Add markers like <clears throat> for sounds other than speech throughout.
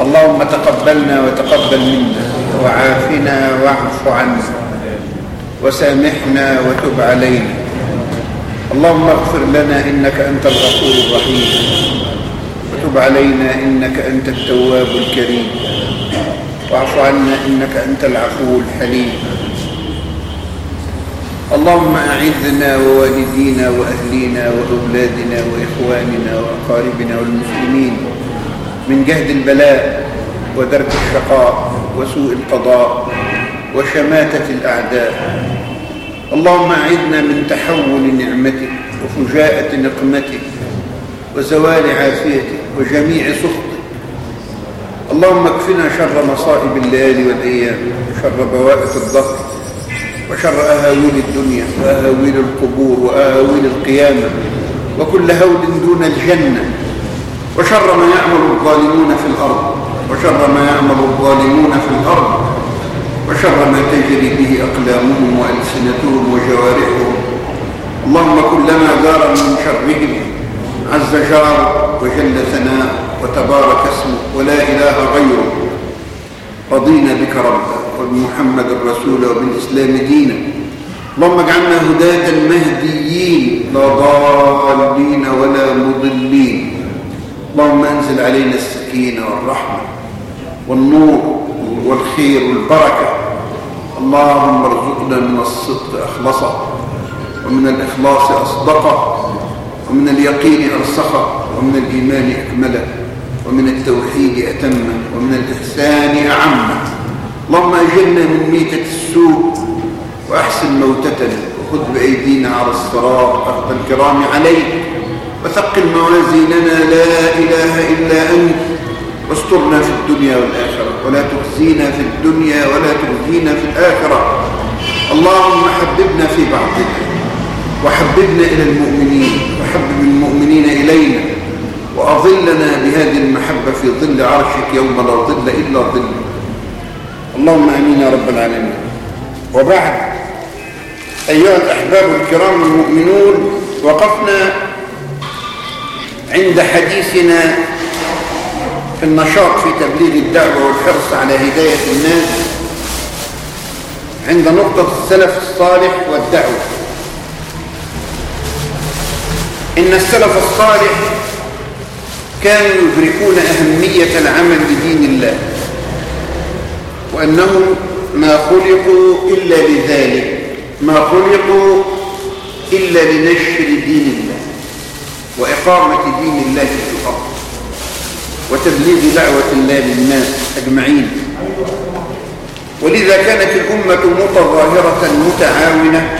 اللهم تقبلنا وتقبل منا وعافنا واعف عنا وسامحنا وتب علينا. اللهم اغفر لنا إنك أنت الغفور الرحيم. وتب علينا إنك أنت التواب الكريم. واعف عنا إنك أنت العفو الحليم. اللهم أعذنا ووالدينا وأهلينا وأولادنا وإخواننا وأقاربنا والمسلمين. من جهد البلاء ودرك الشقاء وسوء القضاء وشماتة الأعداء. اللهم أعذنا من تحول نعمتك وفجاءة نقمتك وزوال عافيتك وجميع سخطك. اللهم اكفنا شر مصائب الليالي والأيام وشر بوائق الضغط وشر أهاويل الدنيا وأهاويل القبور وأهاويل القيامة وكل هول دون الجنة وشر ما يعمل الظالمون في الأرض وشر ما يعمل الظالمون في الأرض وشر ما تجري به أقلامهم وألسنتهم وجوارحهم. اللهم كلما دار من شرهم عز جار وجل ثناء وتبارك اسمه ولا إله غيره. رضينا بك ربا وبمحمد الرسول وبالإسلام دينا. اللهم اجعلنا هداة مهديين لا ضالين ولا مضلين. اللهم انزل علينا السكينة والرحمة والنور والخير والبركة. اللهم ارزقنا من الصدق أخلصا ومن الإخلاص أصدقا ومن اليقين أرسخا ومن الإيمان أكملا ومن التوحيد أتما ومن الإحسان أعما اللهم أجلنا من ميتة السوء وأحسن موتتنا وخذ بأيدينا على الصراط أخذ الكرام عليك. وثقل موازيننا لا إله إلا أنت. واسترنا في الدنيا والآخرة ولا تخزينا في الدنيا ولا تخزينا في الآخرة. اللهم حببنا في بعضنا وحببنا إلى المؤمنين وحبب المؤمنين إلينا وأظلنا بهذه المحبة في ظل عرشك يوم لا ظل إلا ظل. اللهم أمين يا رب العالمين. وبعد أيها الأحباب الكرام المؤمنون وقفنا عند حديثنا في النشاط في تبليغ الدعوة والحرص على هداية الناس عند نقطة السلف الصالح والدعوة. إن السلف الصالح كانوا يدركون أهمية العمل بدين الله وأنهم ما خلقوا إلا لذلك ما خلقوا إلا لنشر دين الله. وإقامة دين الله في الأرض وتبليغ دعوة الله للناس أجمعين. ولذا كانت الأمة متظاهرة متعاونة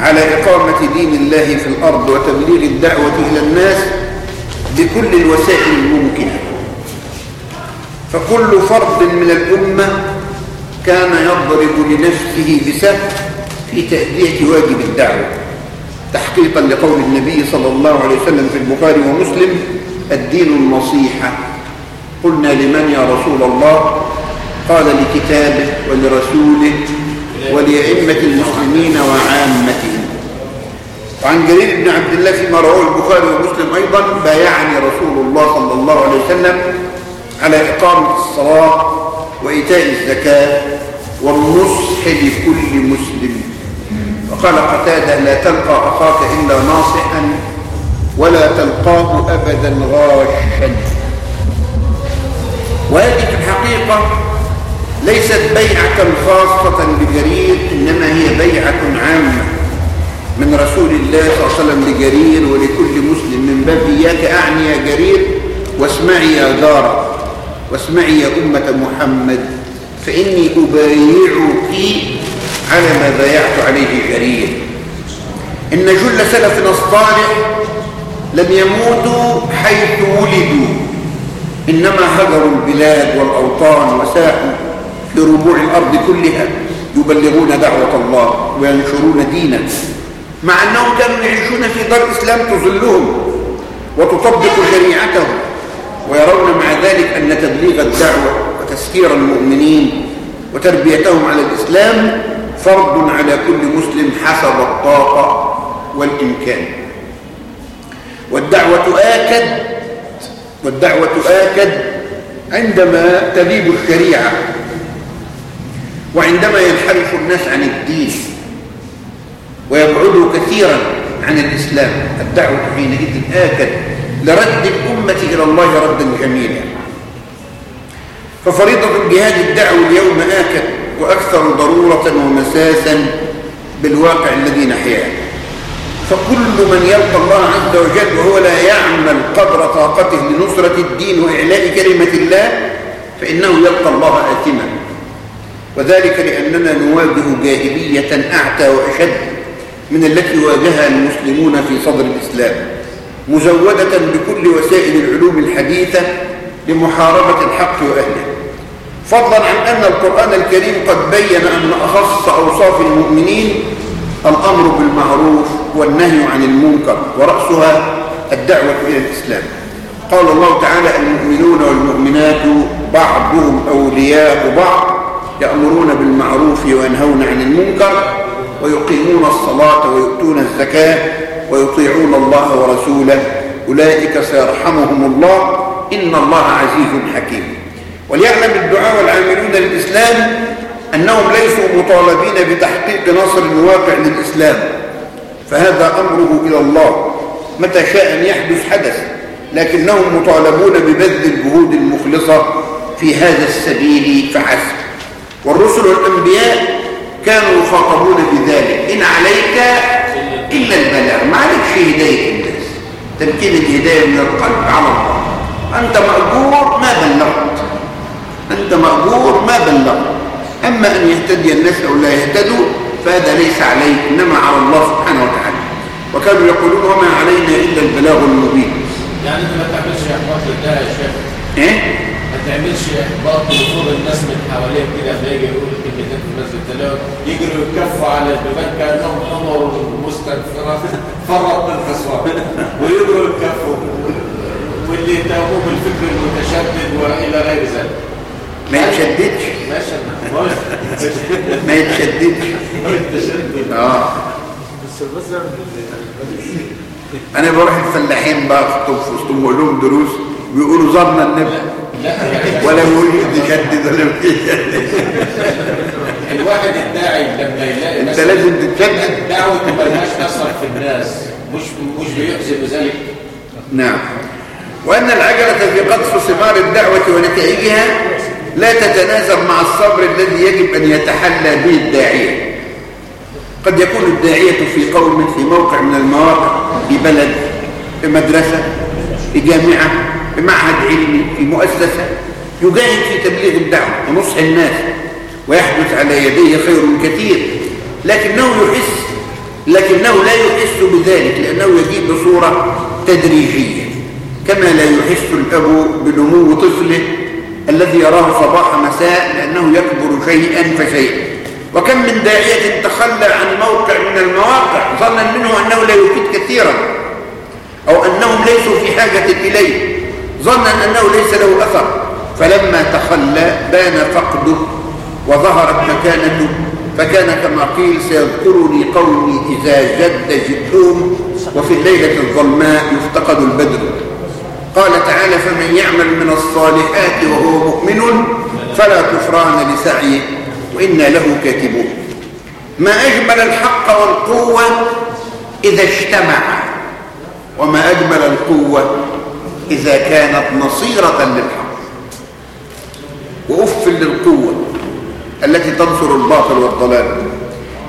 على إقامة دين الله في الأرض وتبليغ الدعوة إلى الناس بكل الوسائل الممكنة. فكل فرد من الأمة كان يضرب لنفسه بسهم في تأدية واجب الدعوة. تحقيقا لقول النبي صلى الله عليه وسلم في البخاري ومسلم الدين النصيحة. قلنا لمن يا رسول الله؟ قال لكتابه ولرسوله ولأئمة المسلمين وعامتهم. وعن جرير بن عبد الله فيما رواه البخاري ومسلم أيضا بايعني رسول الله صلى الله عليه وسلم على إقامة الصلاة وإيتاء الزكاة والنصح لكل مسلم. وقال قتادة لا تلقى أخاك إلا ناصحا ولا تلقاه أبدا غاشا. وهذه في الحقيقة ليست بيعة خاصة بجرير إنما هي بيعة عامة من رسول الله صلى الله عليه وسلم لجرير ولكل مسلم. من باب إياك أعني يا جرير واسمعي يا جارة واسمعي يا أمة محمد فإني أبايعك على ما بايعت عليه جرير إن جل سلفنا الصالح لم يموتوا حيث ولدوا. إنما هجروا البلاد والأوطان وساحوا في ربوع الأرض كلها يبلغون دعوة الله وينشرون دينه مع أنهم كانوا يعيشون في دار إسلام تظلهم وتطبق شريعتهم ويرون مع ذلك أن تبليغ الدعوة وتسكير المؤمنين وتربيتهم على الإسلام فرض على كل مسلم حسب الطاقة والإمكان. والدعوة آكد والدعوة آكد عندما تغيب الشريعة وعندما ينحرف الناس عن الدين ويبعدوا كثيرا عن الإسلام. الدعوة حينئذ آكد لرد الأمة إلى الله ردا جميلا. ففريضة الجهاد الدعوة اليوم آكد وأكثر ضرورة ومساسا بالواقع الذي نحياه. فكل من يلقى الله عز وجل وهو لا يعمل قدر طاقته لنصرة الدين وإعلاء كلمة الله فإنه يلقى الله آثما. وذلك لأننا نواجه جاهلية أعتى وأشد من التي واجهها المسلمون في صدر الإسلام مزودة بكل وسائل العلوم الحديثة لمحاربة الحق وأهله. فضلا عن أن القرآن الكريم قد بين أن أخص أوصاف المؤمنين الأمر بالمعروف والنهي عن المنكر ورأسها الدعوة إلى الإسلام. قال الله تعالى المؤمنون والمؤمنات بعضهم أولياء بعض يأمرون بالمعروف وينهون عن المنكر ويقيمون الصلاة ويؤتون الزكاة ويطيعون الله ورسوله. أولئك سيرحمهم الله. إن الله عزيز حكيم. وليعلم الدعاء والعاملون للإسلام أنهم ليسوا مطالبين بتحقيق نصر واقع للإسلام فهذا أمره إلى الله. متى شاء أن يحدث حدث لكنهم مطالبون ببذل الجهود المخلصة في هذا السبيل فحسب. والرسل والأنبياء كانوا يخاطبون بذلك. إن عليك إلا البلاغ. ما عليكش هداية الناس. تمكين الهداية من القلب على الله. أنت مأجور ما بلغت. أنت مأجور ما بلغت أما أن يهتدي الناس أو لا يهتدوا فهذا ليس عليك إنما على الله سبحانه وتعالى. وكانوا يقولون وما علينا إلا البلاغ المبين. يعني أنت ما تعملش احباط للداعي يا شيخ؟ إيه؟ ما تعملش احباط لوصول الناس من حواليك كده لما يجي يقول كلمتين في المسجد تلاقيهم يجروا يتكفوا على البيبان كأنهم حمر مستنفره فرط الحصوان ويجروا يتكفوا واللي يتهموه بالفكر المتشدد وإلى غير ذلك. ما يتشددش. ما يتشددش. آه. أنا بروح الفلاحين بقى أخطب في وسطهم وأقول لهم دروس بيقولوا زرنا النبي. لا ولا بيقول يتشدد ولا بيتشدد الواحد الداعي لما يلاقي مثلاً لازم تتشدد. دعوته ملهاش أثر في الناس مش مش بيحزن بذلك. نعم. وأن العجلة في قطف ثمار الدعوة ونتائجها لا تتناسب مع الصبر الذي يجب أن يتحلى به الداعية. قد يكون الداعية في قوم في موقع من المواقع في بلد في مدرسة في جامعة في معهد علمي في مؤسسة يجاهد في تبليغ الدعوة ونصح الناس ويحدث على يديه خير كثير. لكنه يحس لكنه لا يحس بذلك لأنه يجيب بصورة تدريجية. كما لا يحس الأب بنمو طفله الذي يراه صباح مساء لأنه يكبر شيئا فشيئا وكم من داعية تخلى عن موقع من المواقع ظنا منه أنه لا يفيد كثيرا أو أنهم ليسوا في حاجة إليه. ظنا أنه ليس له أثر. فلما تخلى بان فقده وظهرت مكانته فكان كما قيل سيذكرني قومي إذا جد جدهم وفي الليلة الظلماء يفتقد البدر. قال تعالى فمن يعمل من الصالحات وهو مؤمن فلا كفران لسعيه وإنا له كاتبون. ما أجمل الحق والقوة إذا اجتمع وما أجمل القوة إذا كانت نصيرة للحق. وأف للقوة التي تنصر الباطل والضلال.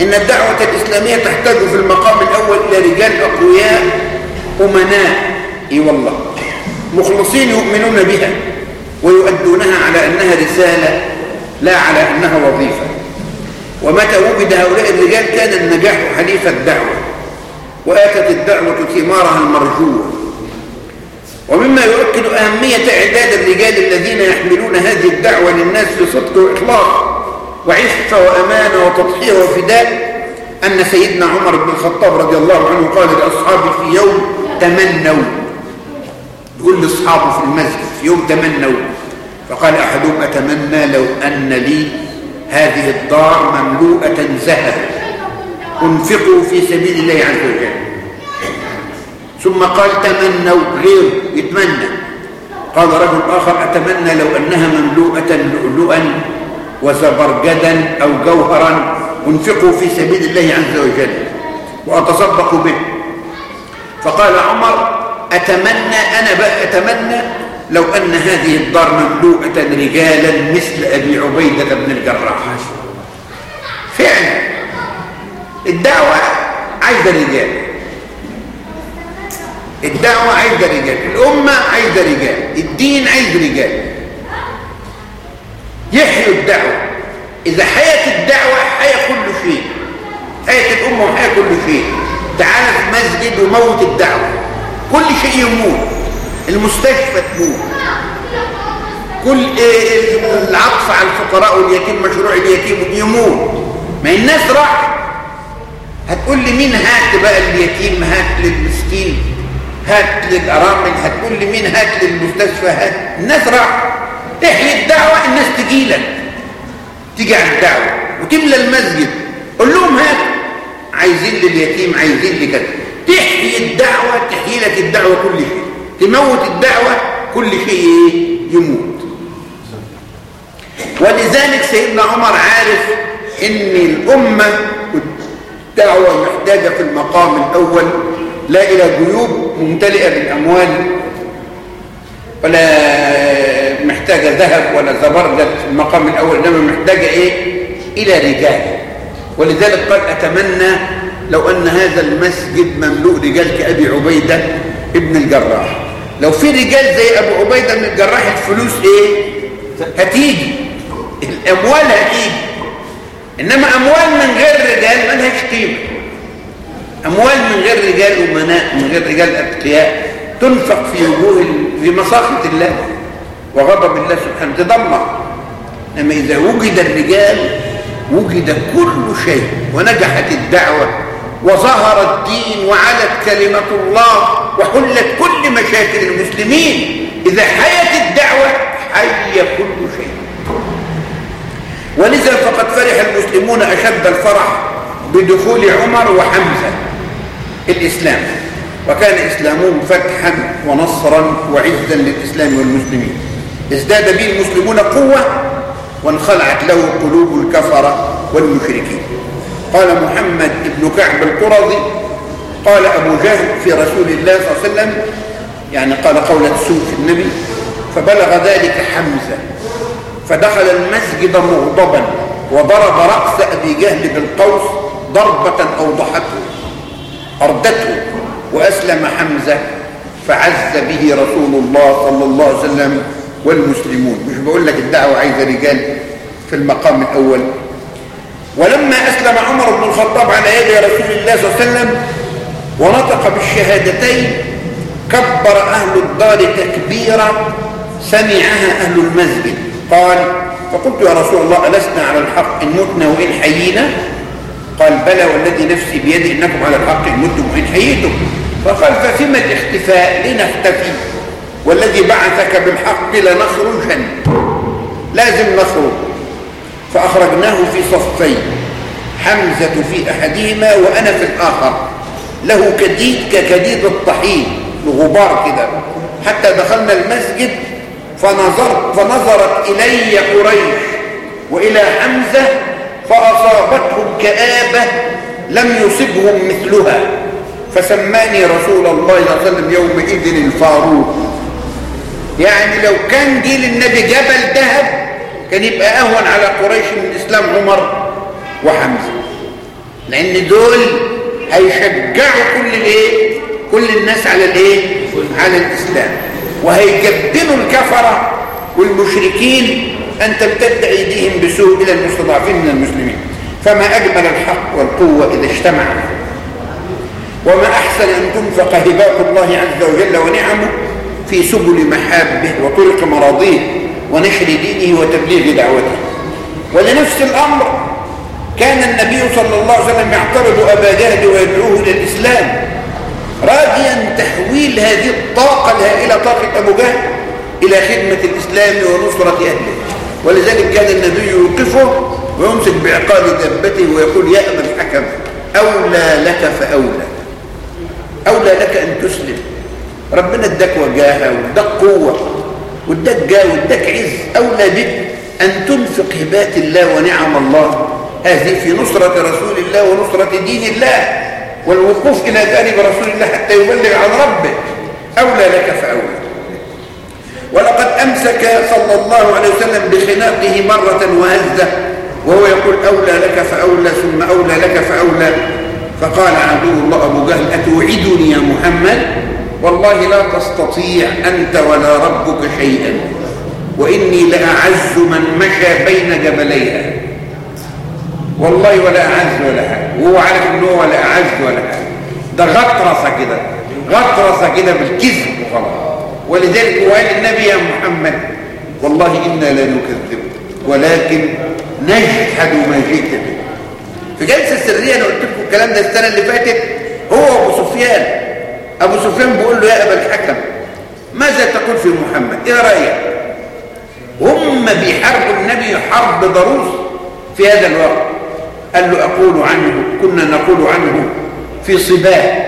إن الدعوة الإسلامية تحتاج في المقام الأول إلى رجال أقوياء أمناء. إي والله. مخلصين يؤمنون بها ويؤدونها على أنها رسالة لا على أنها وظيفة. ومتى وجد هؤلاء الرجال كان النجاح حليف الدعوة وآتت الدعوة ثمارها المرجوة. ومما يؤكد أهمية إعداد الرجال الذين يحملون هذه الدعوة للناس بصدق وإخلاص وعفة وأمانة وتضحية وفداء أن سيدنا عمر بن الخطاب رضي الله عنه قال لأصحابه في يوم تمنوا. يقول لأصحابه في المسجد في يوم تمنوا. فقال أحدهم أتمنى لو أن لي هذه الدار مملوءة ذهب أنفقوا في سبيل الله عز وجل. ثم قال تمنوا. غير يتمنى. قال رجل آخر أتمنى لو أنها مملوءة لؤلؤا وزبرجدا أو جوهرا. أنفقوا في سبيل الله عز وجل. وأتصدق به. فقال عمر أتمنى أنا بقى أتمنى لو أن هذه الدار مملوءة رجالا مثل أبي عبيدة بن الجراح. فعلا. الدعوة عايزة رجال. الدعوة عايزة رجال. الأمة عايزة رجال. الدين عايز رجال. يحيوا الدعوة. إذا حياة الدعوة حياة كل شيء. حياة الأمة وحياة كل شيء. تعال في مسجد وموت الدعوة. كل شيء يموت. المستشفى تموت. كل العطف على الفقراء واليتيم مشروع اليتيم يموت. ما الناس راحت. هتقول لي مين هات بقى اليتيم هات للمسكين هات للأرامل هتقول لي مين هات للمستشفى هات. الناس راحت. تحيي الدعوة الناس تجي لك. تيجي على الدعوة وتملى المسجد. قول لهم هات. عايزين لليتيم عايزين لكذا. تحيي الدعوة تحيي لك الدعوة كل شيء. تموت الدعوة كل شيء يموت. ولذلك سيدنا عمر عارف إن الأمة الدعوة محتاجة في المقام الأول. لا إلى جيوب ممتلئة بالأموال ولا محتاجة ذهب ولا زبرجد في المقام الأول إنما محتاجة إيه؟ إلى رجال. ولذلك قال أتمنى لو أن هذا المسجد مملوء رجال كأبي عبيدة ابن الجراح. لو في رجال زي أبو عبيدة بن الجراح الفلوس إيه؟ هتيجي. الأموال هتيجي. إنما أموال من غير رجال ما لهاش قيمة. أموال من غير رجال أمناء من غير رجال أتقياء تنفق في وجوه في مساخط الله. وغضب الله سبحانه. تدمر. إنما إذا وجد الرجال وجد كل شيء ونجحت الدعوة وظهر الدين وعلت كلمة الله وحلت كل مشاكل المسلمين. إذا حيت الدعوة حي كل شيء. ولذا فقد فرح المسلمون أشد الفرح بدخول عمر وحمزة الإسلام. وكان إسلامهم فتحا ونصرا وعزا للإسلام والمسلمين. ازداد به المسلمون قوة وانخلعت له قلوب الكفرة والمشركين. قال محمد بن كعب القرظي قال أبو جهل في رسول الله صلى الله عليه وسلم يعني قال قولة سوء في النبي فبلغ ذلك حمزة فدخل المسجد مغضبا وضرب رأس أبي جهل بالقوس ضربة أوضحته أردته وأسلم حمزة فعز به رسول الله صلى الله عليه وسلم والمسلمون. مش بقول لك الدعوة عايزة رجال في المقام الأول؟ ولما أسلم عمر بن الخطاب على يد رسول الله صلى الله عليه وسلم ونطق بالشهادتين كبر أهل الدار تكبيرا سمعها أهل المسجد. قال فقلت يا رسول الله ألسنا على الحق إن متنا وإن حيينا؟ قال بلى والذي نفسي بيدي إنكم على الحق إن متم وإن حييتم. فقال ففيما الاختفاء لنختفي والذي بعثك بالحق لنخرجن. لازم نخرج. فأخرجناه في صفين. حمزة في أحدهما وأنا في الآخر. له كديد ككديد الطحين. الغبار كده. حتى دخلنا المسجد فنظرت فنظرت إلي قريش. وإلى حمزة فأصابتهم كآبة لم يصبهم مثلها. فسماني رسول الله صلى الله عليه وسلم يومئذ الفاروق. يعني لو كان جيل النبي جبل ذهب كان يبقى أهون على قريش من إسلام عمر وحمزة. لأن دول هيشجعوا كل الإيه؟ كل الناس على الإيه؟ على الإسلام. وهيجبنوا الكفرة والمشركين أن تمتد أيديهم بسوء إلى المستضعفين من المسلمين. فما أجمل الحق والقوة إذا اجتمع. وما أحسن أن تنفق هبات الله عز وجل ونعمه في سبل محابه وطرق مراضيه. ونشر دينه وتبليغ دعوته. ولنفس الأمر كان النبي صلى الله عليه وسلم يعترض أبا جهل ويدعوه إلى الإسلام راجيا تحويل هذه الطاقة الهائلة طاقة أبو جهل إلى خدمة الإسلام ونصرة أهله. ولذلك كان النبي يوقفه ويمسك بعقاب دابته ويقول يا أبا الحكم أولى لك فأولى. أولى لك أن تسلم. ربنا اداك وجاهة واداك قوة. واداك جاه واداك عز أولى بك أن تنفق هبات الله ونعم الله. هذه في نصرة رسول الله ونصرة دين الله والوقوف إلى جانب رسول الله حتى يبلغ عن ربه. أولى لك فأولى. ولقد أمسك صلى الله عليه وسلم بخناقه مرة وهزه وهو يقول أولى لك فأولى ثم أولى لك فأولى. فقال عدو الله أبو جهل أتوعدني يا محمد؟ والله لا تستطيع أنت ولا ربك شيئا وإني لأعز من مشى بين جبليها. والله ولا أعز ولا حاجة وهو عارف إن هو ولا أعز ولا حاجة ده غطرسة كده غطرسة كده بالكذب وخلاص ولذلك هو قال النبي يا محمد والله إنا لا نكذب ولكن نجحد ما جئت به. في جلسة سرية أنا قلت لكم الكلام ده السنة اللي فاتت هو أبو سفيان. أبو سفيان بيقول له يا أبا الحكم ماذا تقول في محمد؟ إيه رأيك؟ هم بيحاربوا النبي حرب ضروس في هذا الوقت. قال له أقول عنه كنا نقول عنه في صباه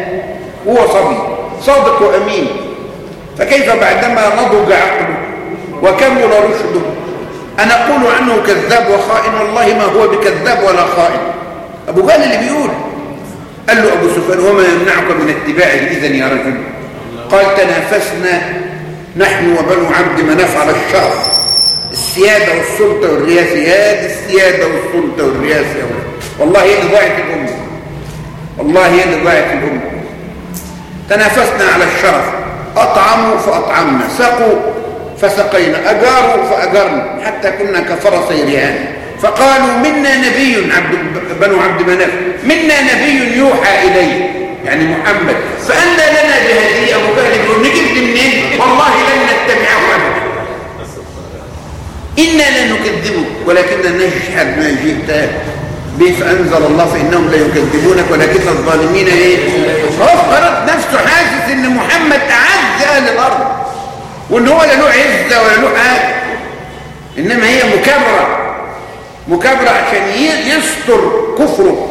هو صبي صادق وأمين. فكيف بعدما نضج عقله وكمل رشده؟ أنا أقول عنه كذاب وخائن والله ما هو بكذاب ولا خائن. أبو جهل اللي بيقول قال له أبو سفيان وما يمنعك من اتباعه إذن يا رجل؟ قال تنافسنا نحن وبنو عبد مناف على الشرف السيادة والسلطة والرياسة هذه السيادة والسلطة والرياسة والله هي اللي ضاعت الأمة. والله هي اللي ضاعت الأمة. تنافسنا على الشرف أطعموا فأطعمنا. سقوا فسقينا. أجاروا فأجرنا. حتى كنا كفرسي رهان فقالوا منا نبي عبد بنو عبد مناف منا نبي يوحى إليه يعني محمد. فأنى لنا بهذه أبو جهل يقول نجيب منين؟ والله لن نتبعه أبدا. إنا لا نكذبه ولكننا نجحد ما جئت به فأنزل الله فإنهم لا يكذبونك ولكن الظالمين إيه؟ فرض نفسه حاسس إن محمد أعز أهل الأرض وإن هو لا له عزة ولا له حاجة إنما هي مكابرة مكابرة عشان يستر كفره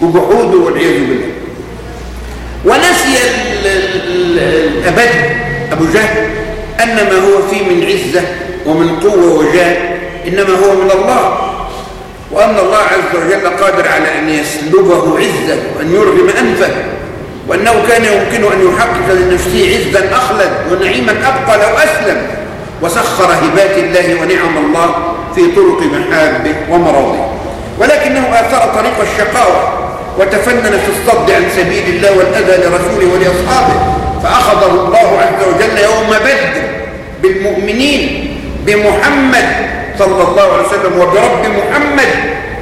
وجحوده والعياذ بالله. ونسي الأبد أبو جهل أن ما هو فيه من عزة ومن قوة وجاه إنما هو من الله. وأن الله عز وجل قادر على أن يسلبه عزة وأن يرغم أنفه وأنه كان يمكن أن يحقق لنفسه عزا أخلد ونعيما أبقى لو أسلم. وسخر هبات الله ونعم الله. في طرق محابه ومراضه ولكنه آثر طريق الشقاوة وتفنن في الصد عن سبيل الله والأذى لرسوله ولأصحابه. فأخذه الله عز وجل يوم بدر بالمؤمنين بمحمد صلى الله عليه وسلم وبرب محمد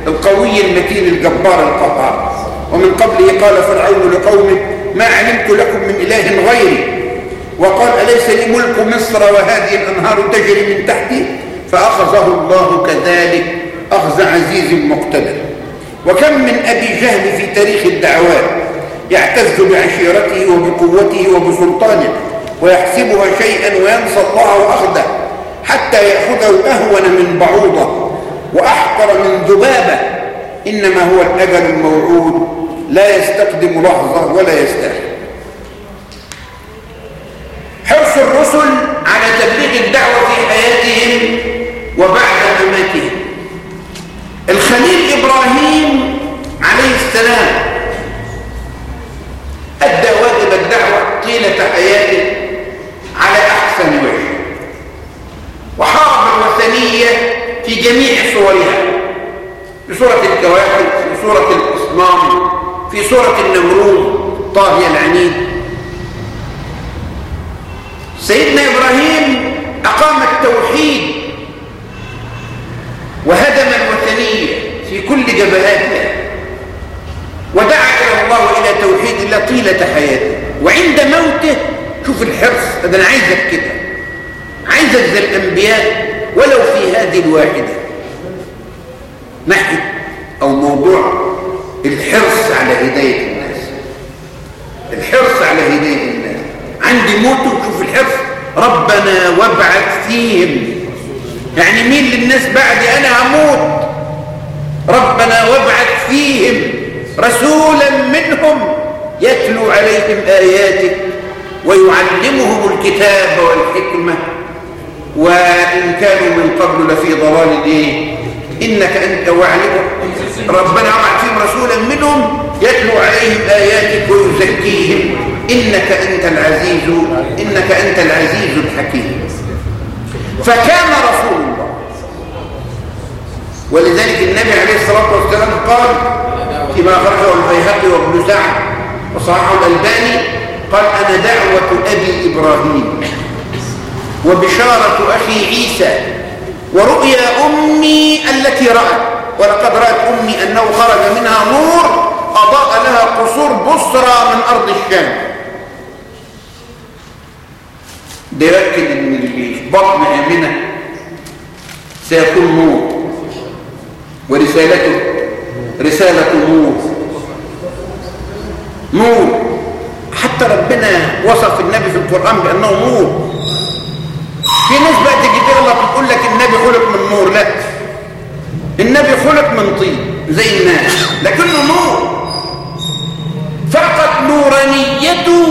القوي المتين الجبار القهار ومن قبله قال فرعون لقومه ما علمت لكم من إله غيري. وقال أليس لي ملك مصر وهذه الأنهار تجري من تحتي؟ فأخذه الله كذلك. أخذ عزيز مقتدر. وكم من أبي جهل في تاريخ الدعوات يعتز بعشيرته وبقوته وبسلطانه ويحسبها شيئا وينسى الله وأخذه حتى يأخذه أهون من بعوضة وأحقر من ذبابة. إنما هو الأجل الموعود. لا يستقدم لحظة ولا يستاهل. حرص الرسل على تبليغ الدعوة في حياتهم وبعد مماتهم. الخليل إبراهيم عليه السلام أدى واجب الدعوة طيلة حياته على أحسن وجه وحارب الوثنية في جميع صورها في سورة الكواكب في سورة الأصنام في سورة النمرود طاغية العنيد سيدنا إبراهيم أقام التوحيد وهدم الوثنية في كل جبهاتها ودعا إلى الله إلى توحيد الله طيلة حياته وعند موته شوف الحرص ده أنا عايزك كده عايزك زي الأنبياء ولو في هذه الواحدة ناحية أو موضوع الحرص على هداية الناس الحرص على هداية الناس عندي موت وشوف الحرص ربنا وابعث فيهم يعني مين للناس بعدي أنا هموت ربنا وابعث فيهم رسولا منهم يتلو عليهم آياتك ويعلمهم الكتاب والحكمة وإن كانوا من قبل لفي ضلال إيه إنك أنت وعلم ربنا وعد فيهم رسولا منهم يتلو عليهم آياتك ويزكيهم إنك أنت العزيز إنك أنت العزيز الحكيم فكان رسول الله ولذلك النبي عليه الصلاة والسلام قال فيما أخرجه البيهقي وابن سعد وصححه الألباني قال أنا دعوة أبي إبراهيم وبشارة أخي عيسى ورؤيا أمي التي رأت ولقد رأت أمي أنه خرج منها نور أضاء لها قصور بصرى من أرض الشام. ده يؤكد أن البطن آمنة سيكون نور ورسالته رسالة نور. نور. حتى ربنا وصف النبي في القرآن بأنه نور. في ناس بقى تيجي تغلط وتقول لك النبي خلق من نور. لا. النبي خلق من طين زي الناس لكنه نور. فقط نورانيته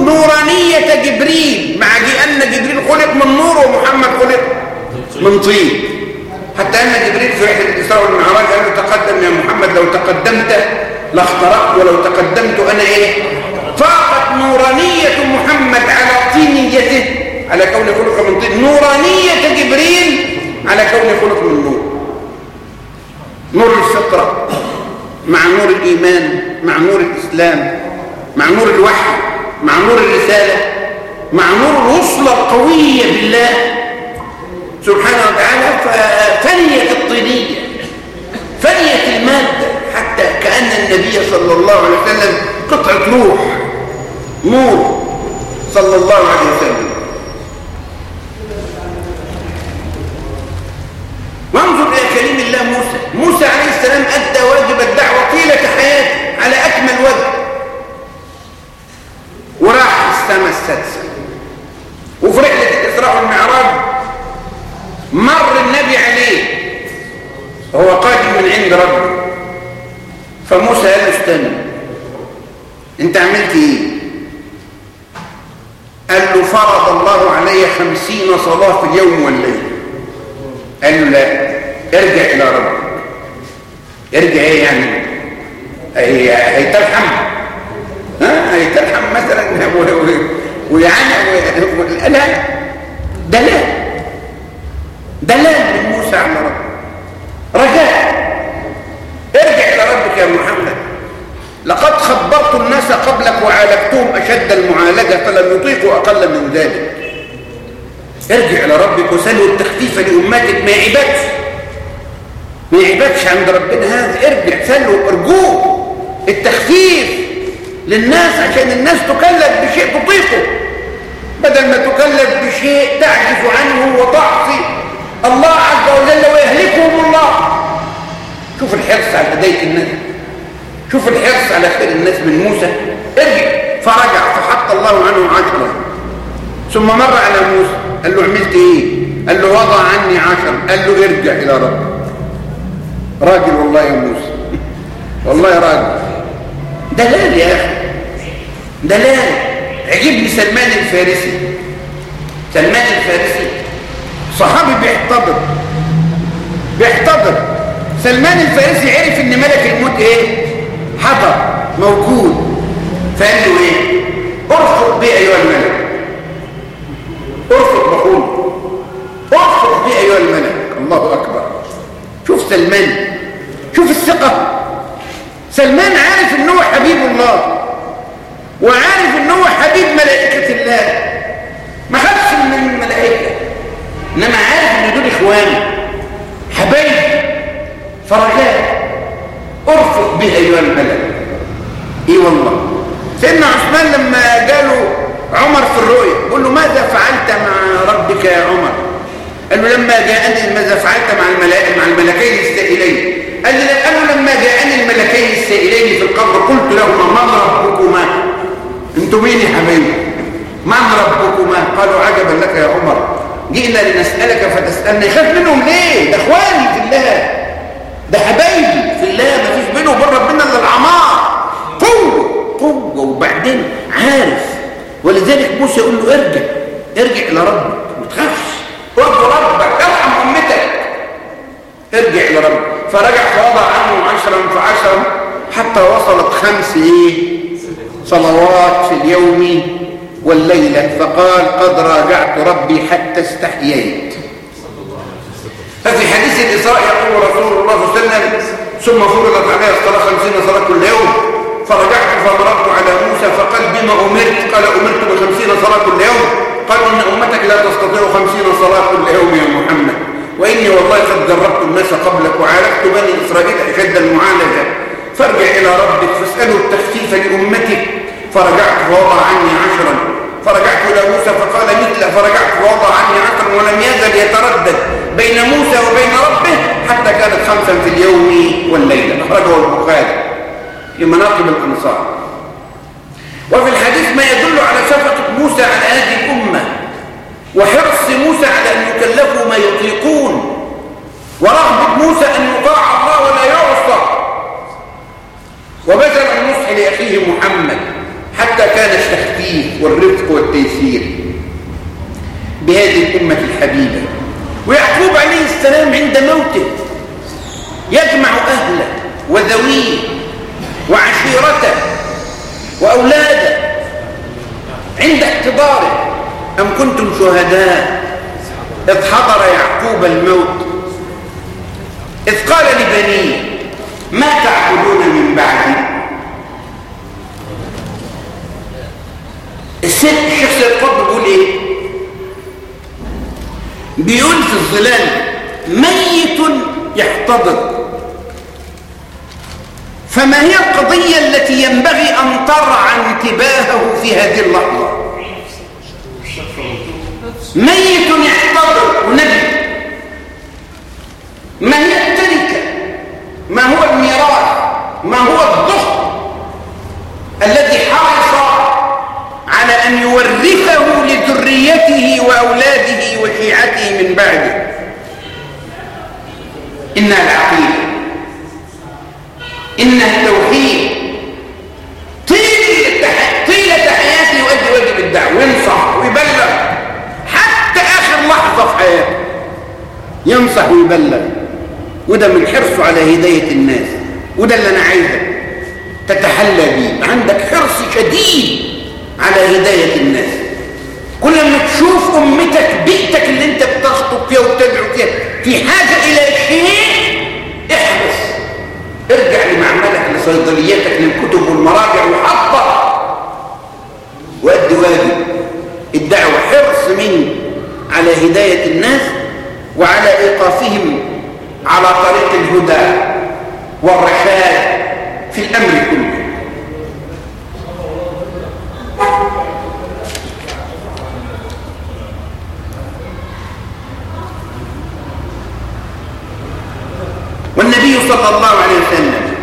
نورانية جبريل مع أن جبريل خلق من نور ومحمد خلق من طين. حتى أن جبريل في رحلة الإسراء والمعراج قال له تقدم يا محمد لو تقدمت لاخترقت ولو تقدمت أنا إيه؟ فقط نورانية محمد على طينيته على كون خلق من طين. نورانية جبريل على كون خلق من نور. نور الفطرة مع نور الإيمان مع نور الإسلام مع نور الوحي مع نور الرسالة مع نور الوصلة القوية بالله. سبحانه وتعالى ففنيت الطينية فنيت المادة. حتى كأن النبي صلى الله عليه وسلم قطعة روح نور صلى الله عليه وسلم وانظر إلى كريم الله موسى موسى عليه السلام أدى واجب الدعوة طيلة حياته على أكمل وجه وراح السماء السادسة وفي رحلة الإسراء والمعراج مر النبي عليه وهو قادم من عند ربه فموسى قال له استنى انت عملت إيه قال له فرض الله علي خمسين صلاة في اليوم والليل قال له لا ارجع إلى ربك ارجع إيه يعني هيترحم ها هيترحم مثلا ويعني لا دلال دلال من موسى على ربه رجاء ارجع إلى ربك يا محمد لقد خبرت الناس قبلك وعالجتهم اشد المعالجه فلم يطيقوا أقل من ذلك ارجع إلى ربك وسله التخفيف لامتك ما يعيبكش ما يعيبكش عند ربنا هذا ارجع سله ارجوه التخفيف للناس عشان الناس تكلف بشيء تطيقه بدل ما تكلف بشيء تعجز عنه وتعصي الله عز وجل ويهلكهم الله شوف الحرص على هدايه الناس شوف الحرص على خير الناس من موسى ارجع فرجع فحط الله عنه عشرة ثم مر على موسى قال له عملت إيه؟ قال له وضع عني عشر. قال له ارجع إلى ربك. راجل والله يا موسى. والله راجل. دلال يا أخي. دلال. عجبني سلمان الفارسي. سلمان الفارسي. صحابي بيحتضر. بيحتضر. سلمان الفارسي عرف إن ملك الموت إيه؟ حضر. موجود. فقال له إيه؟ ارفض بي أيها الملك. ارفض بقول ارفض بي أيها الملك. الله أكبر. شوف سلمان. شوف الثقة. سلمان عارف ان هو حبيب الله. وعارف ان هو حبيب ملائكة الله. ما خافش من الملائكة. إنما عارف ان دول إخواني. حبايبي. فرجاء. ارفض به أيها الملك. إيه والله. سيدنا عثمان لما جاله عمر في الرؤيا قال له ماذا فعلت مع ربك يا عمر؟ قال له لما جاءني ماذا فعلت مع الملائكه مع الملكين السائلين. قال له قال له لما جاءني الملكين السائلين في القبر قلت لهما من ربكما؟ أنتم مين يا حبايبي من ربكما؟ قالوا عجبا لك يا عمر. جئنا لنسألك فتسالنا يخاف منهم ليه؟ ده إخواني في الله. ده حبايبي في الله. ما فيش بينه وبين ربنا إلا العمار. قوه قوه وبعدين عارف. ولذلك موسى يقول له ارجع ارجع إلى ربك. ما تخافش. ارجو ربك ارحم امتك ارجع إلى ربك. فرجع فوضع عنه عشرا فعشرا حتى وصلت خمس إيه؟ صلوات في اليوم والليلة. فقال قد راجعت ربي حتى استحييت. ففي حديث الإسراء يقول رسول الله صلى الله عليه وسلم ثم فرضت علي الصلاة خمسين صلاة كل يوم. فرجعت فمررت على موسى فقال بما أمرت؟ قال أمرت بخمسين صلاة كل يوم. قال إن أمتك لا تستطيع خمسين صلاة كل يوم يا محمد. وإني والله قد جربت الناس قبلك وعالجت بني إسرائيل أشد المعالجة. فارجع إلى ربك فاسأله التخفيف لأمتك. فرجعت فوضع عني عشرا. فرجعت إلى موسى فقال مثله فرجعت فوضع عني عشرا ولم يزل يتردد بين موسى وبين ربه حتى كانت خمسا في اليوم والليلة. أخرجه البخاري في مناقب الأنصار. وفي الحديث ما يدل على شفقة موسى على هذه وحرص موسى على أن يكلفوا ما يطيقون ورغبة موسى أن يطاع الله ولا يعصى وبذل النصح لأخيه محمد حتى كان التخفيف والرفق والتيسير بهذه الأمة الحبيبة. ويعقوب عليه السلام عند موته يجمع أهله وذويه وعشيرته وأولاده عند احتضاره أم كنتم شهداء؟ إذ حضر يعقوب الموت. إذ قال لبنيه ما تعبدون من بعدي؟ الست الشيخ سيد قطب بيقول إيه؟ بيقول في الظلال ميت يحتضر. فما هي القضية التي ينبغي أن ترعى انتباهه في هذه اللحظة؟ ميت يحتضر ونبي ما هي التركة؟ ما هو الميراث؟ ما هو الضخم الذي حرص على أن يورثه لذريته وأولاده وشيعته من بعده؟ إنها العقيدة. إنها التوحيد. ينصح ويبلغ وده من حرصه على هداية الناس. وده اللي أنا عايزك تتحلى بيه. عندك حرص شديد على هداية الناس. كل ما تشوف أمتك بيئتك اللي أنت بتخطب فيها وبتدعو فيها في حاجة إلى شيء احرص ارجع لمعملك لصيدليتك للكتب والمراجع وحطها. وأدي واجب. الدعوة حرص مني على هداية الناس وعلى إيقافهم على طريق الهدى والرشاد في الأمر كله والنبي صلى الله عليه وسلم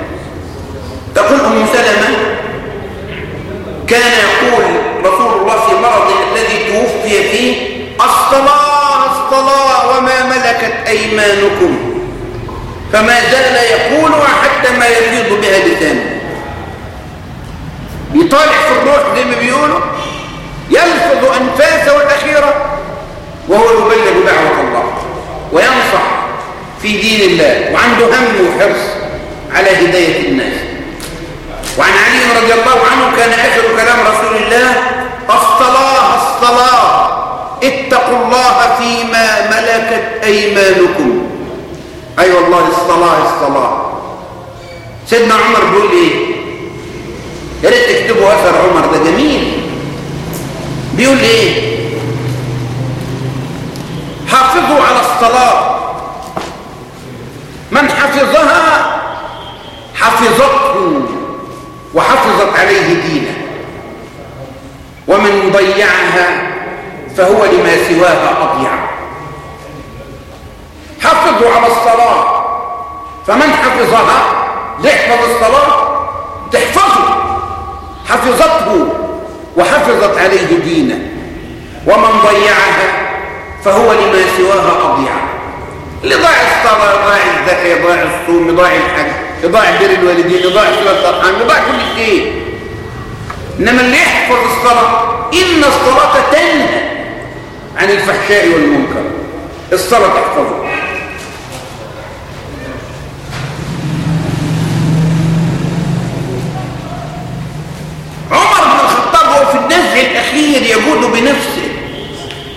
تقول أم سلمة كان يقول رسول الله في مرضه الذي توفي فيه الصلاة الصلاة وما ملكت أيمانكم فما زال يقولها حتى ما يفيض بها لسانه بيطالع في الروح زي ما بيقولوا يلفظ أنفاسه الأخيرة وهو يبلغ دعوة الله وينصح في دين الله وعنده هم وحرص على هداية الناس وعن علي رضي الله عنه كان آخر كلام رسول الله الصلاة الصلاة اتقوا الله فيما ملكت أيمانكم أي أيوة والله الصلاة الصلاة سيدنا عمر بيقول إيه يا ريت تكتبوا أثر عمر ده جميل بيقول إيه حافظوا على الصلاة من حفظها حفظته وحفظت عليه دينه ومن ضيعها فهو لما سواها أضيع حفظوا على الصلاة فمن حفظها يحفظ الصلاة تحفظه حفظته وحفظت عليه دينه ومن ضيعها فهو لما سواها أضيع اللي ضاع الصلاة ضاع الزكاة ضاع الصوم ضاع الحج ضاع بر الوالدين ضاع صلة الأرحام ضاع كل شيء. إنما اللي يحفظ الصلاة إن الصلاة تنهى عن الفحشاء والمنكر. الصلاة تحفظه. عمر بن الخطاب هو في النزع الأخير يجود بنفسه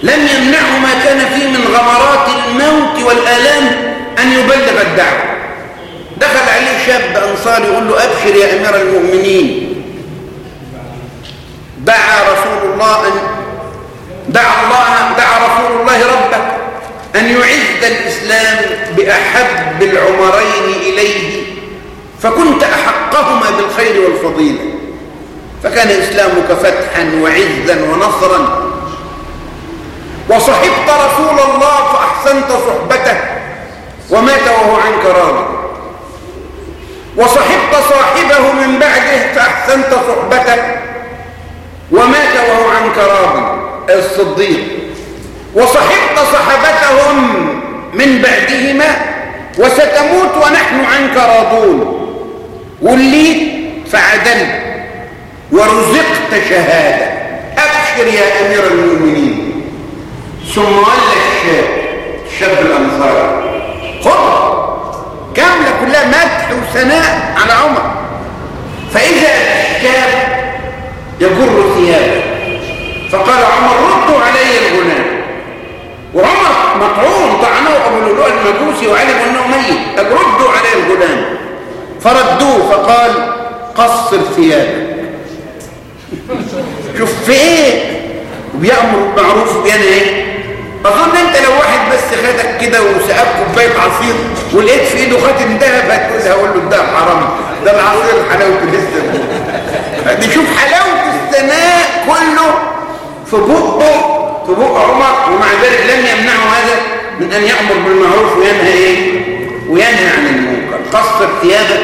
لم يمنعه ما كان فيه من غمرات الموت والآلام أن يبلغ الدعوة. دخل عليه شاب أنصاري يقول له أبشر يا أمير المؤمنين. دعا رسول الله أن دعا الله دعا رسول الله ربه أن يعز الإسلام بأحب العمرين إليه. فكنت أحقهما بالخير والفضيلة. فكان إسلامك فتحا وعزا ونصرا. وصحبت رسول الله فأحسنت صحبته. ومات وهو عنك راضي وصحبت صاحبه من بعده فأحسنت صحبته. ومات وهو عنك راضي الصديق. وصحبت صحبتهم من بعدهما. وستموت ونحن عنك راضون وليت فعدلت ورزقت شهادة. أبشر يا أمير المؤمنين. ثم ولى الشاب الشاب الأنصاري خطبة كاملة كلها مدح وثناء على عمر. فإذا الشاب يجر ثيابه. فقال عمر ردوا علي الغلام وعمر مطعون طعنه أبو لؤلؤ المجوسي وعلم أنه ميت. ردوا علي الغلام فردوه فقال قصر ثيابك. شوف في إيه وبيأمر بالمعروف وبينهى. إيه أظن أنت لو واحد بس خدك كده وسقاك كوباية عصير ولقيت في إيده خاتم ذهب هتقول هقول له الذهب حرام. ده العصير حلاوته لسه دي شوف حلاوة الثناء كله في بقه في بق عمر ومع ذلك لم يمنعه هذا من أن يأمر بالمعروف وينهى إيه؟ وينهى عن المنكر. قصر ثيابك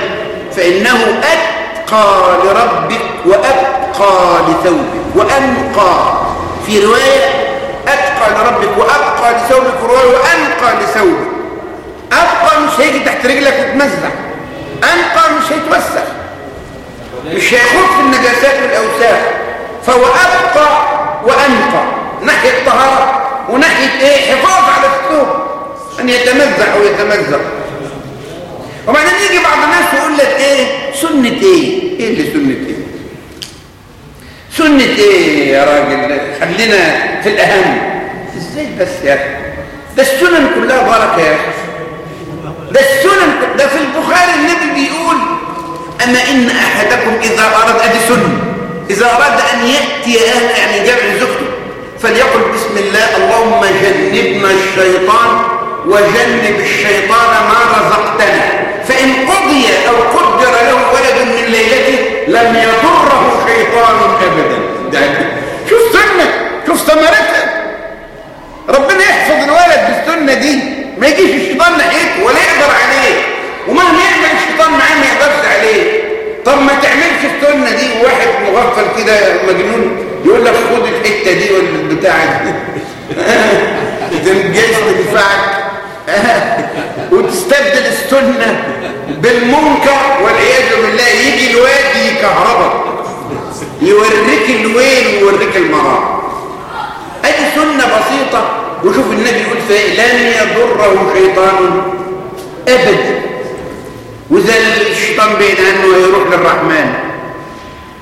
فإنه أتقى لربك وأبقى لثوبك وأنقى. في رواية لربك وأبقى لثوبك رواية وأنقى لثوبك أبقى مش هيجي تحت رجلك وتمزع أنقى مش هيتوسخ مش هيخوض في النجاسات والأوساخ فهو أبقى وأنقى. ناحية الطهارة وناحية إيه حفاظ على الثوب. أن يتمزع أو وبعدين يجي بعض الناس يقول لك إيه سنة إيه؟ إيه اللي سنة إيه؟ سنة إيه يا راجل؟ خلينا في الأهم. إزاي بس يا أخي؟ ده السنن كلها بركة يا أخي. ده السنن ده في البخاري النبي بيقول أما إن أحدكم إذا أراد أدي سنة إذا أراد أن يأتي أهل يعني جمع زوجته فليقل بسم الله اللهم جنبنا الشيطان وجنب الشيطان ما رزقتنا. فإن قضي أو قدر له ولد من ليلته لم يضره شيطان أبدا ده شوف سنة شوف ثمرتها ربنا يحفظ الولد بالسنة دي ما يجيش الشيطان ناحيته ولا يقدر عليه ومهما يعمل الشيطان معاه ما يقدرش عليه طب ما تعملش السنة دي. وواحد مغفل كده مجنون يقول لك خد الحتة دي والبتاعة دي. <laughs> جايز تنفعك <laughs> وتستبدل السنة بالمنكر والعياذ بالله. يجي الوادي يكهربك يوريك الويل ويوريك المرار ادي سنة بسيطة وشوف النبي يقول لن يضره شيطان ابدا وإذا الشيطان بعيد عنه هيروح للرحمن.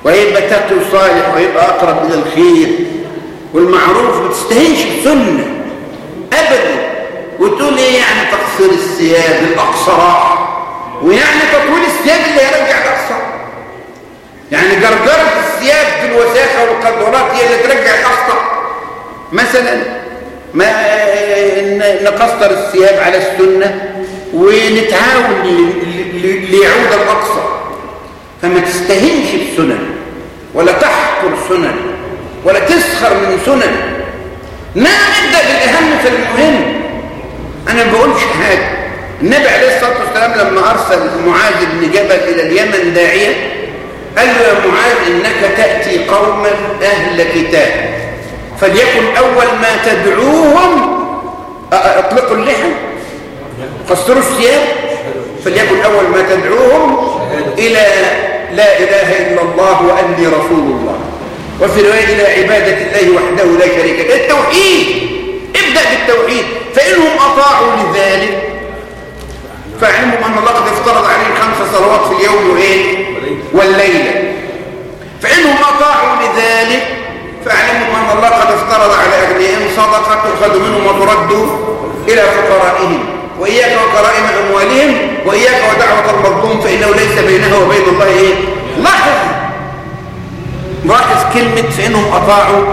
وهيبقى تقي صالح وهيبقى أقرب إلى الخير. والمعروف ما تستهينش السنة ابدا وتقول إيه يعني تقصير الثياب الاقصراء ويعني تطويل الثياب اللي هيرجع الاقصر يعني جرجره الثياب في الوساخه والقدرات هي اللي ترجع الاقصر مثلا ما نقصر الثياب على السنة ونتعاون ليعود الأقصى. فما تستهنش بسنن ولا تحقر سنن ولا تسخر من سنن. لا نبدا بالاهم فالمهم أنا ما بقولش حاجة. النبي عليه الصلاة والسلام لما أرسل معاذ بن جبل إلى اليمن داعية قال له يا معاذ إنك تأتي قوما أهل كتاب. فليكن أول ما تدعوهم أطلقوا اللحم قصروا الثياب. فليكن أول ما تدعوهم إلى لا إله إلا الله وأني رسول الله. وفي رواية إلى عبادة الله وحده لا شريك له. التوحيد. ابدأ بالتوحيد. فإنهم أطاعوا لذلك. فاعلموا أن الله قد افترض عليهم خمس صلوات في اليوم وإيه؟ والليلة. فإنهم أطاعوا لذلك. فاعلموا أن الله قد افترض على أهلهم صدقة تؤخذ منهم وترد إلى فقرائهم. وإياك وكرائم أموالهم وإياك ودعوة المظلوم فإنه ليس بينها وبين الله إيه؟ لاحظ. لاحظ كلمة فإنهم أطاعوا.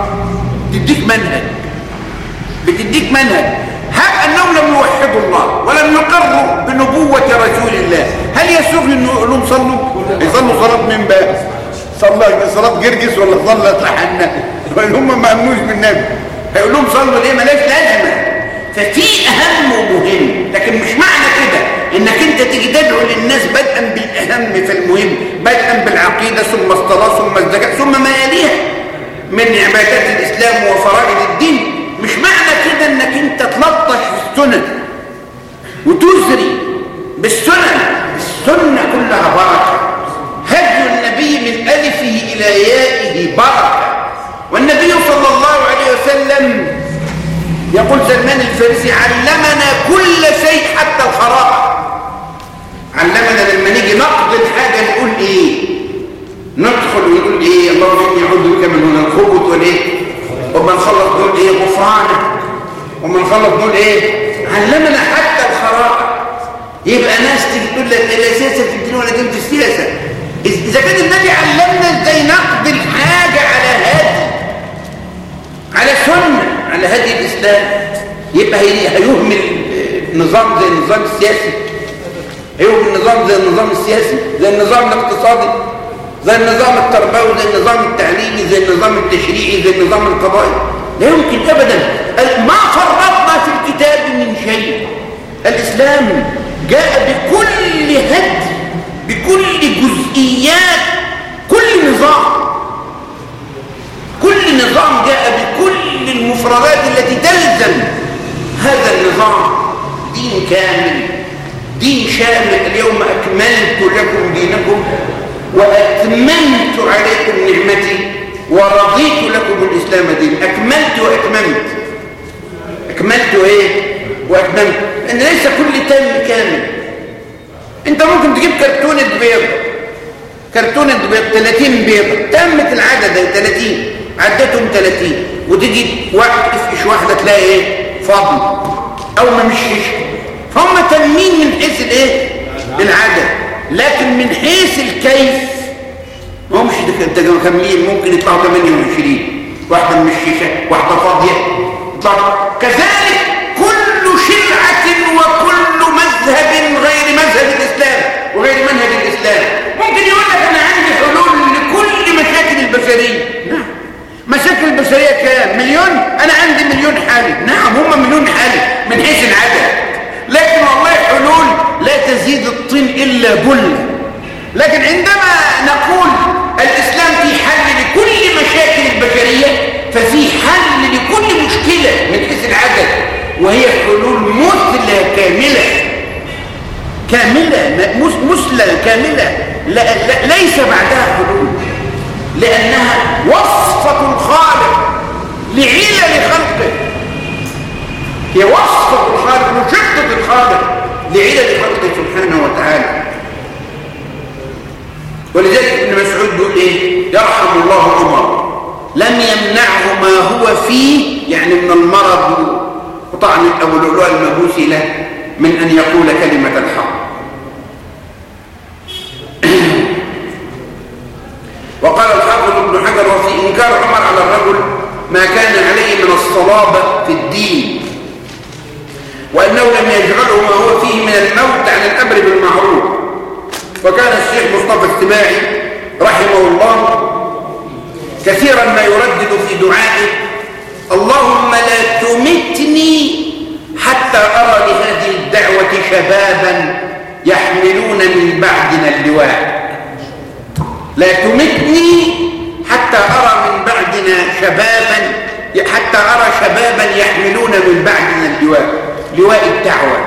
تديك منهج. بتديك منهج. هب أنهم لم يوحدوا الله ولم يقروا بنبوة رسول الله؟ هل يسوغ لهم صلوا؟ يصلوا صلاة من باب صلى صلاة جرجس ولا صلى طحنا هم ما أمنوش بالنبي هيقول لهم صلوا ليه؟ ملاش لازمة. ففي أهم ومهم لكن مش معنى كده إنك أنت تيجي تدعو للناس بدءا بالأهم فالمهم بدءا بالعقيدة ثم الصلاة ثم الزكاة ثم ما يليها. من عبادات الإسلام وفرائض الدين. مش معنى كده إنك أنت تلطش بالسنن وتزري بالسنن السنة كلها بركة. صلى الله عليه وسلم يقول سلمان الفارسي علمنا كل شيء حتى الخراء علمنا لما نيجي نقضي الحاجة نقول إيه؟ ندخل ونقول إيه؟ اللهم إني أعوذ من هنا الخبث والايه وما نخلص نقول إيه؟ غفرانك وما نخلص نقول إيه؟ علمنا حتى الخراء يبقى ناس تيجي تقول لك لا سياسة في الدين ولا دين في السياسة. إذا كان النبي علمنا إزاي نقضي الحاجة على هادي على سنه على هدي الإسلام. يبقى هيهمل نظام زي النظام السياسي. هيهمل نظام زي النظام السياسي زي النظام الاقتصادي زي النظام التربوي زي النظام التعليمي زي النظام التشريعي زي النظام القضائي. لا يمكن ابدا. ما فرطنا في الكتاب من شيء. الإسلام جاء بكل هدي بكل جزئيات كل نظام. كل نظام جاء بكل المفردات التي تلزم هذا النظام دين كامل دين شامل. اليوم أكملت لكم دينكم وأتممت عليكم نعمتي ورضيت لكم الإسلام دين. أكملت وأتممت. أكملت إيه؟ وأتممت. لأن ليس كل تام كامل. أنت ممكن تجيب كرتونة بيض كرتونة بيض 30 بيضة تمت العدد 30 عدتهم 30 وتيجي وقت تفقش واحدة تلاقي إيه؟ فاضي. أو ما مشيش. فهم تامين من حيث الإيه؟ العدد لكن من حيث الكيف. ما همش كاملين ممكن يطلعوا 28 واحدة من الشيشة واحدة فاضية. كذلك كل شرعة وكل مذهب غير مذهب الإسلام. وغير منهج الإسلام. ممكن يقول لك أنا عندي حلول لكل مشاكل البشرية. مشاكل البشرية كام مليون؟ أنا عندي مليون حالي. نعم هم مليون حالي من حيث العدد. لكن والله حلول لا تزيد الطين إلا بل. لكن عندما نقول الإسلام في حل لكل مشاكل البشرية ففي حل لكل مشكلة من حيث العدد وهي حلول مثلى كاملة. كاملة مثلى كاملة. لا لا ليس بعدها حلول. لأنها وصفة الخالق لعلل خلقه. هي وصفة الخالق وشدة الخالق لعلل خلقه سبحانه وتعالى. ولذلك ابن مسعود بيقول إيه؟ يرحم الله عمر. لم يمنعه ما هو فيه يعني من المرض وطعن ابو اللؤلؤ المبوسي له من أن يقول كلمة الحق. <clears throat> وقال الحافظ ابن حجر وفي إنكار عمر على الرجل ما كان الصلابة في الدين. وأنه لم يجعله ما هو فيه من الموت عن الأمر بالمعروف. وكان الشيخ مصطفى السباعي رحمه الله كثيرا ما يردد في دعائه اللهم لا تمتني حتى أرى لهذه الدعوة شبابا يحملون من بعدنا اللواء. لا تمتني حتى أرى من بعدنا شبابا حتى أرى شبابا يحملون من بعدنا اللواء لواء الدعوة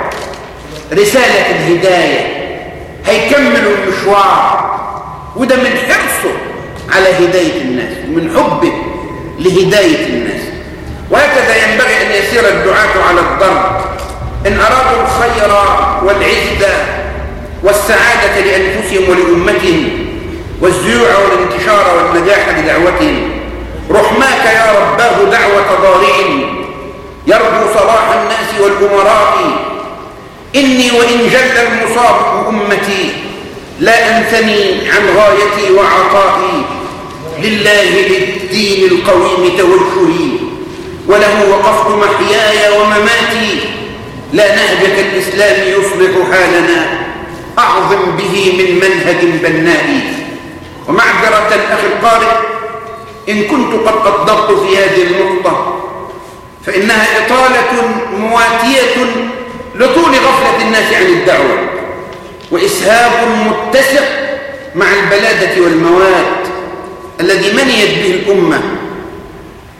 رسالة الهداية. هيكملوا المشوار. وده من حرصه على هداية الناس ومن حبه لهداية الناس. وهكذا ينبغي أن يسير الدعاة على الضرب. إن أرادوا الخير والعزة والسعادة لأنفسهم ولأمتهم والزيوع والانتشار والنجاح لدعوتهم رحماك يا رباه دعوة ضارع. يرجو صلاح الناس والأمراء. إني وإن جل المصاب أمتي لا أنثني عن غايتي وعطائي. لله للدين القويم توجهي. وله وقفت محياي ومماتي. لا نهجك الإسلام يصلح حالنا. أعظم به من منهج بناء ومعذرة أخي القارئ إن كنت قد قدرت في هذه النقطة فإنها إطالة مواتية لطول غفلة الناس عن الدعوة وإسهاب متسق مع البلادة والموات الذي منيت به الأمة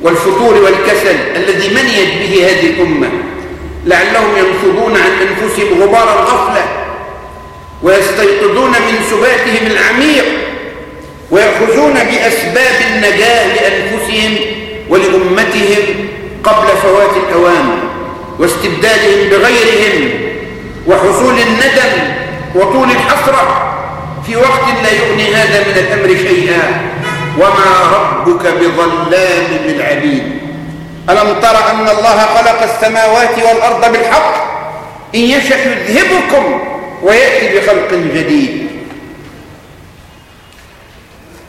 والفتور والكسل الذي منيت به هذه الأمة. لعلهم ينفضون عن أنفسهم غبار الغفلة ويستيقظون من سباتهم العميق ويأخذون بأسباب النجاة لأنفسهم ولأمتهم قبل فوات الأوان واستبدالهم بغيرهم وحصول الندم وطول الحسرة في وقت لا يغني هذا من الأمر شيئا. وما ربك بظلام للعبيد. ألم تر أن الله خلق السماوات والأرض بالحق؟ إن يشأ يذهبكم ويأتي بخلق جديد.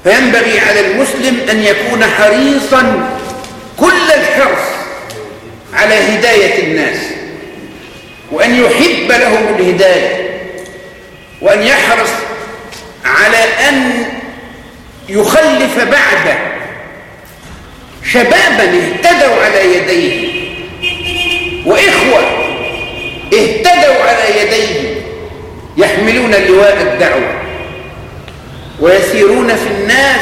فينبغي على المسلم أن يكون حريصا كل الحرص على هداية الناس وأن يحب لهم الهداية وأن يحرص على أن يخلف بعده شبابا اهتدوا على يديه. وإخوة اهتدوا على يديه يحملون لواء الدعوة. ويسيرون في الناس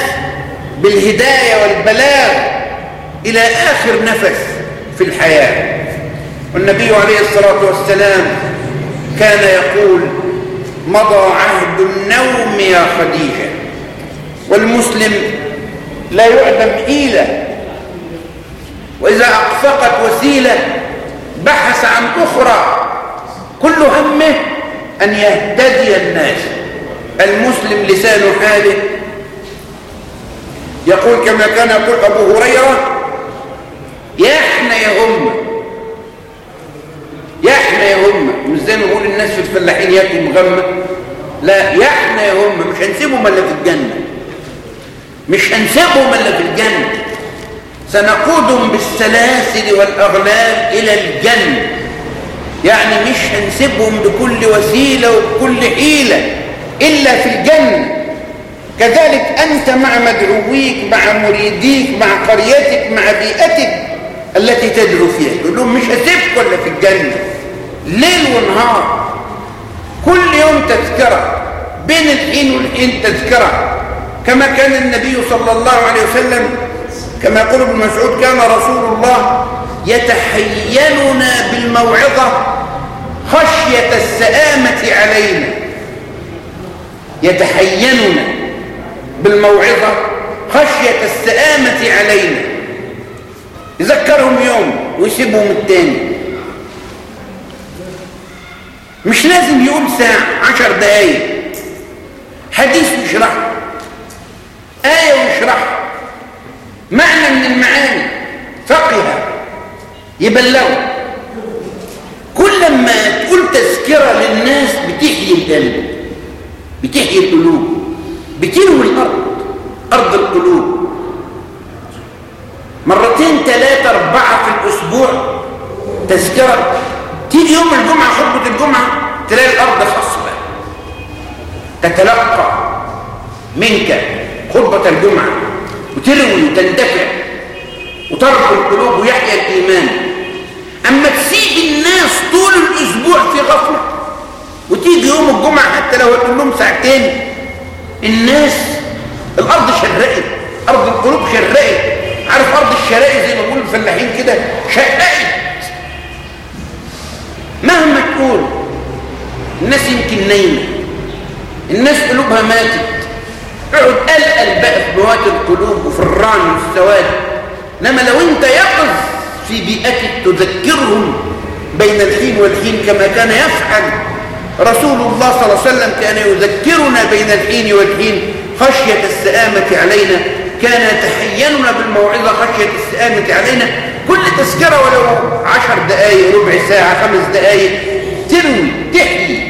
بالهداية والبلاغ إلى آخر نفس في الحياة. والنبي عليه الصلاة والسلام كان يقول مضى عهد النوم يا خديجة. والمسلم لا يعدم حيلة. وإذا أقفقت وسيلة بحث عن أخرى كل همه أن يهتدي الناس. المسلم لسان حاله يقول كما كان يقول أبو هريرة يا إحنا يا يا إحنا يا هم مش زي ما بيقول الناس في الفلاحين ياكلوا مغمى لا يا إحنا يا هم مش هنسيبهم إلا في الجنة. مش هنسيبهم إلا في الجنة. سنقودهم بالسلاسل والأغلال إلى الجنة. يعني مش هنسيبهم بكل وسيلة وبكل حيلة. إلا في الجنة. كذلك أنت مع مدعويك مع مريديك مع قريتك مع بيئتك التي تدعو فيها. يقول لهم مش هسيبك ولا في الجنة. ليل ونهار. كل يوم تذكرة. بين الحين والحين تذكرة. كما كان النبي صلى الله عليه وسلم كما يقول ابن مسعود كان رسول الله يتحيننا بالموعظة خشية السآمة علينا. يتحيننا بالموعظة خشية السآمة علينا. يذكرهم يوم ويسيبهم التاني. مش لازم يقول ساعة عشر دقايق. حديث يشرح. آية ويشرح معنى من المعاني. فقها يبلغوا كل ما تقول تذكرة للناس بتحيي القلب. بتحيي القلوب بتروي الأرض أرض القلوب. مرتين ثلاثة أربعة في الأسبوع تذكرة. تيجي يوم الجمعة خطبة الجمعة تلاقي الأرض خصبة تتلقى منك خطبة الجمعة وتروي وتندفع وتربط القلوب ويحيا الإيمان. أما تسيب الناس طول الأسبوع في غفلة وتيجي يوم الجمعة حتى لو هتقول لهم ساعتين الناس الأرض شرقت أرض القلوب شرقت. عارف أرض الشرائع زي ما بيقولوا الفلاحين كده؟ شققت مهما تقول الناس يمكن نايمة. الناس قلوبها ماتت. اقعد قلقل بقى في موات القلوب وفي الران والسواد إنما لو أنت يقظ في بيئتك تذكرهم بين الحين والحين كما كان يفعل. رسول الله صلى الله عليه وسلم كان يذكرنا بين الحين والحين خشية السآمة علينا كان يتحيننا بالموعظة خشية السآمة علينا. كل تذكرة ولو عشر دقائق ربع ساعة خمس دقائق تروي تحيي.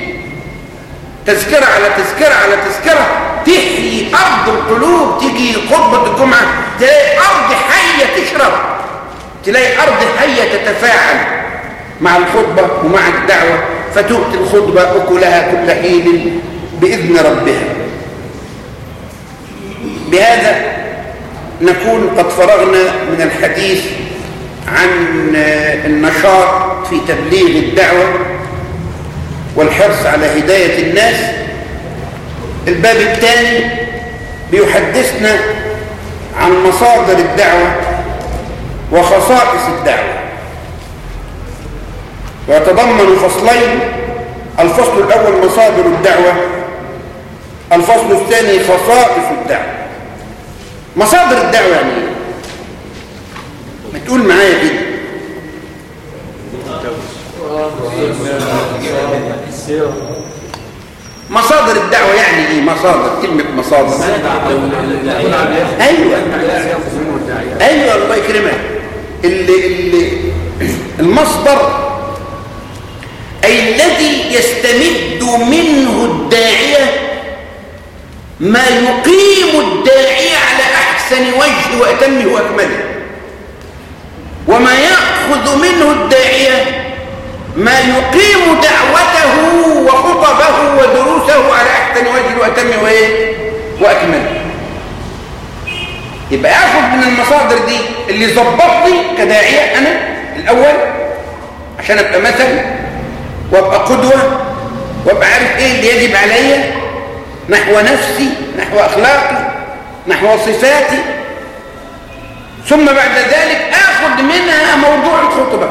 تذكرة على تذكرة على تذكرة تحيي أرض القلوب تيجي خطبة الجمعة تلاقي أرض حية تشرب تلاقي أرض حية تتفاعل مع الخطبة ومع الدعوة. فتؤتي الخطبة أكلها كل حين بإذن ربها. بهذا نكون قد فرغنا من الحديث عن النشاط في تبليغ الدعوة والحرص على هداية الناس. الباب الثاني بيحدثنا عن مصادر الدعوة وخصائص الدعوة. ويتضمن فصلين الفصل الأول مصادر الدعوة الفصل الثاني خصائص الدعوة. مصادر الدعوة يعني إيه؟ ما تقول معايا كده. مصادر الدعوة يعني إيه؟ مصادر كلمة مصادر. أيوه. أيوه الله يكرمك. اللي اللي المصدر أي الذي يستمد منه الداعية ما يقيم الداعية على أحسن وجه واتمه وأكمله. وما يأخذ منه الداعية ما يقيم دعوته وخطبه ودروسه على أحسن وجه واتمه وإيه؟ وأكمله. يبقى اخذ من المصادر دي اللي ظبطني كداعية أنا الأول عشان أبقى مثل وابقى قدوة وابقى عارف إيه اللي يجب عليا نحو نفسي نحو أخلاقي نحو صفاتي. ثم بعد ذلك آخذ منها موضوع الخطبة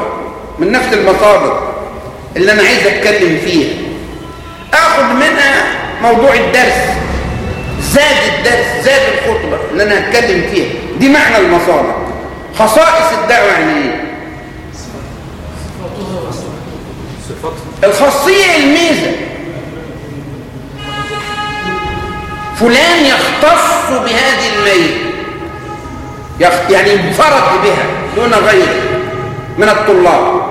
من نفس المصادر اللي أنا عايز أتكلم فيها. آخذ منها موضوع الدرس زاد الدرس زاد الخطبة اللي أنا هتكلم فيها. دي معنى المصادر. خصائص الدعوة يعني إيه؟ الخاصية الميزة. فلان يختص بهذه الميزة. يعني انفرد بها دون غيره من الطلاب.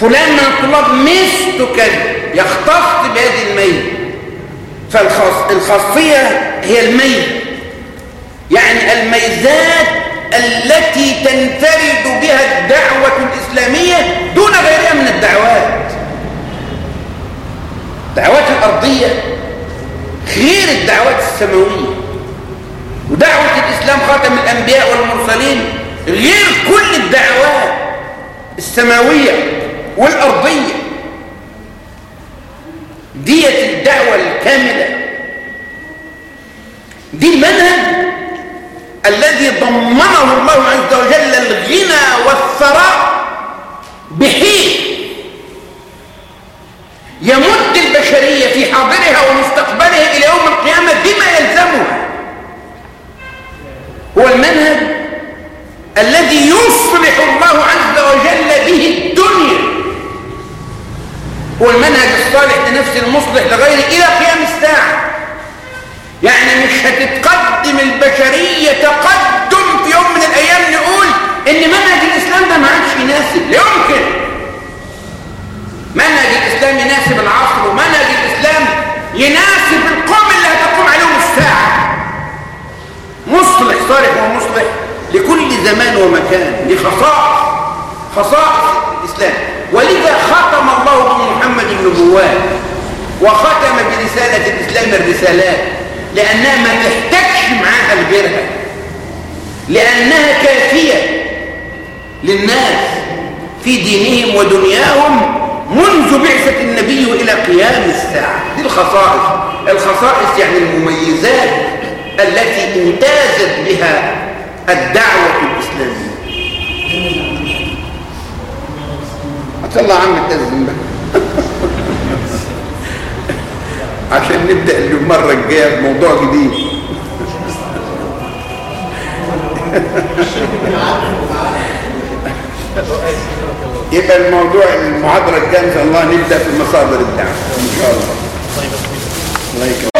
فلان من الطلاب مثل كذا يختص بهذه الميزة. فالخاصيه هي الميزة. يعني الميزات التي تنفرد بها الدعوة الإسلامية دون غيرها من الدعوات. الدعوات الأرضية غير الدعوات السماوية. ودعوة الإسلام خاتم الأنبياء والمرسلين غير كل الدعوات السماوية والأرضية. دية الدعوة الكاملة. دي المنهج الذي ضمنه الله عز وجل الغنى والثراء بحيث يمد البشرية في حاضرها ومستقبلها إلى يوم القيامة بما يلزمها هو المنهج الذي يصلح الله عز وجل به الدنيا. هو المنهج الصالح لنفس المصلح لغيره إلى قيام الساعة. يعني هتتقدم البشرية تقدم في يوم من الأيام نقول إن منهج الإسلام ده ما عادش يناسب. لا يمكن. منهج الإسلام يناسب العصر ومنهج الإسلام يناسب القوم اللي هتقوم عليهم الساعة. مصلح صالح ومصلح لكل زمان ومكان لخصائص خصائص الإسلام. ولذا ختم الله بمحمد النبوات وختم برسالة الإسلام الرسالات. لأنها ما تحتاجش معاها لغيرها. لأنها كافية للناس في دينهم ودنياهم منذ بعثة النبي إلى قيام الساعة. دي الخصائص. الخصائص يعني المميزات التي امتازت بها الدعوة الإسلامية. يلا عم التزم بقى. عشان نبدأ المرة الجاية بموضوع جديد. <laughs> يبقى الموضوع المحاضرة الجاية إن شاء الله نبدأ في مصادر الدعم. إن شاء الله. الله يكرمك.